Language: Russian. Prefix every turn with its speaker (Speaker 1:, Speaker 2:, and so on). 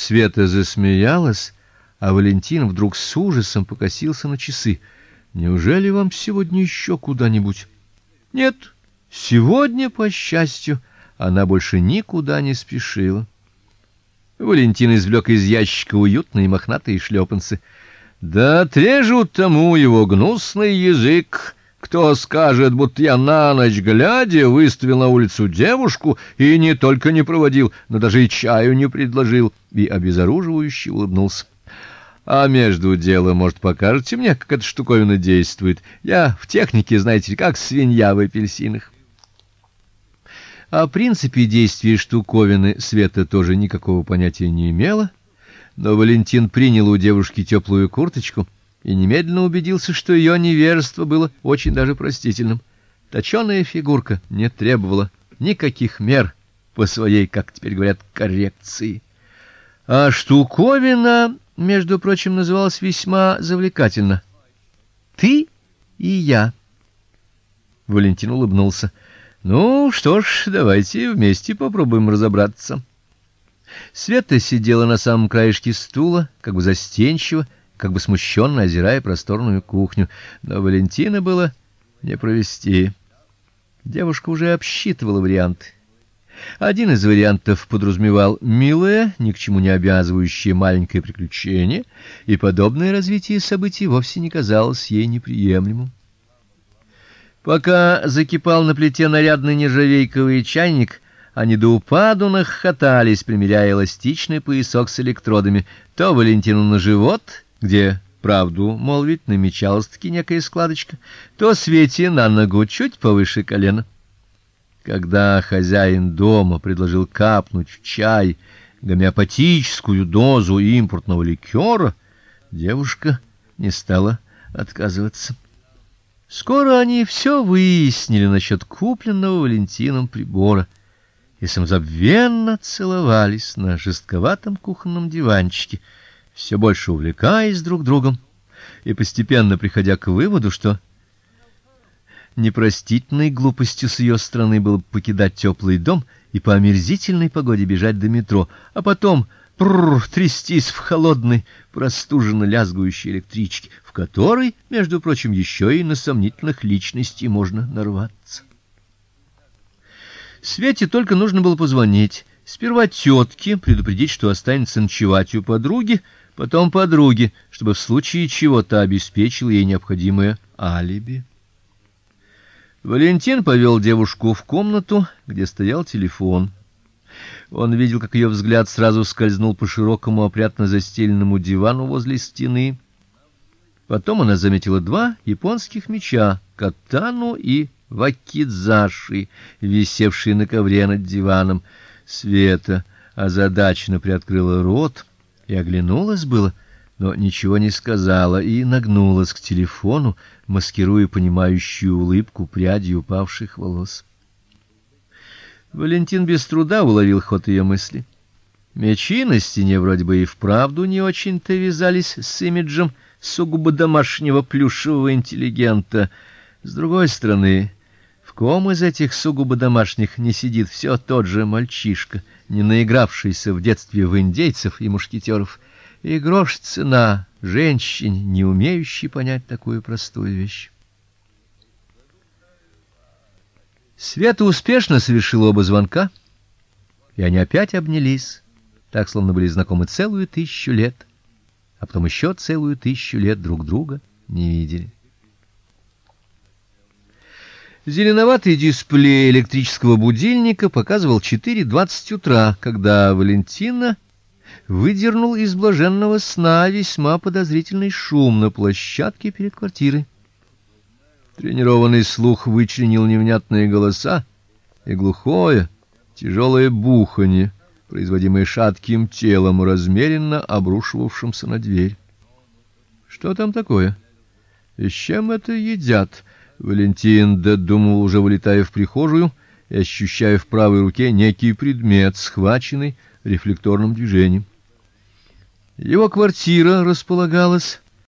Speaker 1: Света засмеялась, а Валентин вдруг с ужасом покосился на часы. Неужели вам сегодня еще куда-нибудь? Нет, сегодня, по счастью, она больше никуда не спешила. Валентин извлек из ящика уютные мохнатые шлепанцы. Да отрежут тому его гнусный язык. Кто скажет, будто я на ночь глядя выставил на улицу девушку и не только не проводил, но даже и чаю не предложил, и обезоруживающе улыбнулся. А между делом, может, покажете мне, как эта штуковина действует? Я в технике, знаете, как свинья в апельсинах. О принципе действия штуковины Света тоже никакого понятия не имела, но Валентин принял у девушки теплую курточку и немедленно убедился, что ее неверство было очень даже простительным. Точёная фигурка не требовала никаких мер по своей, как теперь говорят, коррекции. А штуковина, между прочим, называлась весьма завлекательно. Ты и я. Валентин улыбнулся. Ну, что ж, давайте вместе попробуем разобраться. Света сидела на самом краешке стула, как бы застенчиво, как бы смущенно озирая просторную кухню, но Валентина было не провести. Девушка уже обсчитывала варианты. Один из вариантов подразумевал милое, ни к чему не обязывающее маленькое приключение, и подобное развитие событий вовсе не казалось ей неприемлемым. Пока закипал на плите нарядный нержавейковый чайник, они до упаду нахохотались, примеряя эластичный поясок с электродами, то Валентину на живот, где, правду молвить, намечалась-таки некая складочка, то Свете на ногу чуть повыше колена. Когда хозяин дома предложил капнуть в чай гомеопатическую дозу импортного ликера, девушка не стала отказываться. Скоро они все выяснили насчет купленного Валентином прибора и самозабвенно целовались на жестковатом кухонном диванчике, все больше увлекаясь друг другом и постепенно приходя к выводу, что непростительной глупостью с ее стороны было покидать теплый дом и по омерзительной погоде бежать до метро, а потом прррр, трястись в холодной, простуженно лязгающей электричке, в которой, между прочим, еще и на сомнительных личностей можно нарваться. Свете только нужно было позвонить. Сперва тетке предупредить, что останется ночевать у подруги, потом подруге, чтобы в случае чего-то обеспечил ей необходимое алиби. Валентин повел девушку в комнату, где стоял телефон. Он видел, как ее взгляд сразу скользнул по широкому опрятно застеленному дивану возле стены. Потом она заметила два японских меча, катану и вакидзаши, висевшие на ковре над диваном. Света озадаченно приоткрыла рот и оглянулась было, но ничего не сказала и нагнулась к телефону, маскируя понимающую улыбку прядью упавших волос. Валентин без труда уловил ход ее мысли. Мечи на стене вроде бы и вправду не очень-то вязались с имиджем сугубо домашнего плюшевого интеллигента. С другой стороны, в ком из этих сугубо домашних не сидит все тот же мальчишка, не наигравшийся в детстве в индейцев и мушкетеров, и грош цена женщине, не умеющей понять такую простую вещь. Света успешно совершила оба звонка, и они опять обнялись, так словно были знакомы целую тысячу лет, а потом еще целую тысячу лет друг друга не видели. Зеленоватый дисплей электрического будильника показывал 4:20 утра, когда Валентина выдернул из блаженного сна весьма подозрительный шум на площадке перед квартирой. Тренированный слух вычленил невнятные голоса и глухое, тяжелое буханье, производимое шатким телом, размеренно обрушивавшимся на дверь. Что там такое? И с чем это едят? Валентин додумал, уже вылетая в прихожую и ощущая в правой руке некий предмет, схваченный рефлекторным движением. Его квартира располагалась